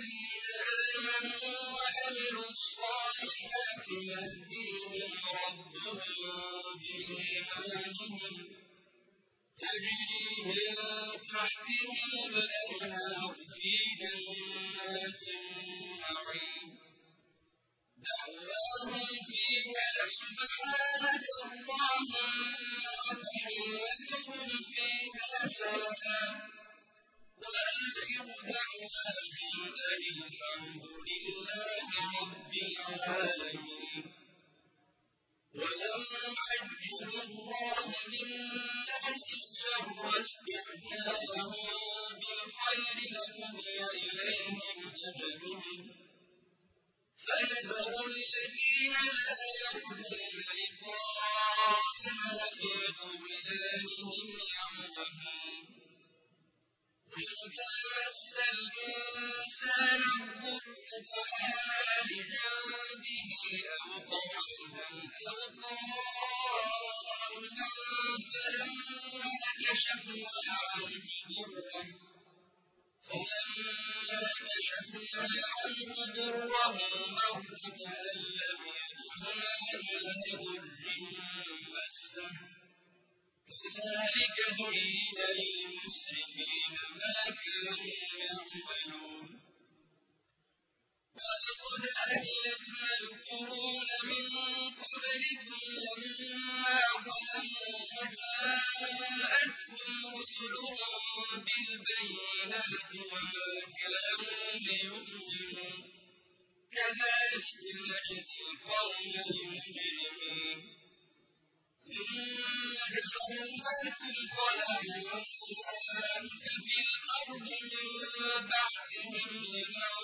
الَّذِينَ آمَنُوا وَعَمِلُوا الصَّالِحَاتِ يَهْدِيهِمْ رَبُّهُم بِإِيمَانِهِمْ ۖ تَجْرِي مِن فَنَذَرُ الَّذِينَ لَا يَرْجُونَ لِقَاءَنَا الْإِنسَانَ الضُّرُّ دَعَانَا أَوْ قَاعِدًا أَوْ قَائِمًا فَلَمَّا كَشَفْنَا عَنْهُ ضُرَّهُ فَلَمَّا كَشَفْنَا عَنْهُ ضُرَّهُ مَرَّ كَأَن كَذَٰلِكَ زُيِّنَ لِلْمُسْرِفِينَ مَا كَانُوا يَعْمَلُونَ. وَلَقَدْ أَهْلَكْنَا الْقُرُونَ مِن قَبْلِكُمْ لَمَّا ظَلَمُوا وَجَاءَتْهُمْ رُسُلُهُم بِالْبَيِّنَاتِ وَمَا كَانُوا لِيُؤْمِنُوا ۚ. كَذَٰلِكَ نَجْزِي الْقَوْمَ الْمُجْرِمِينَ. Thank you.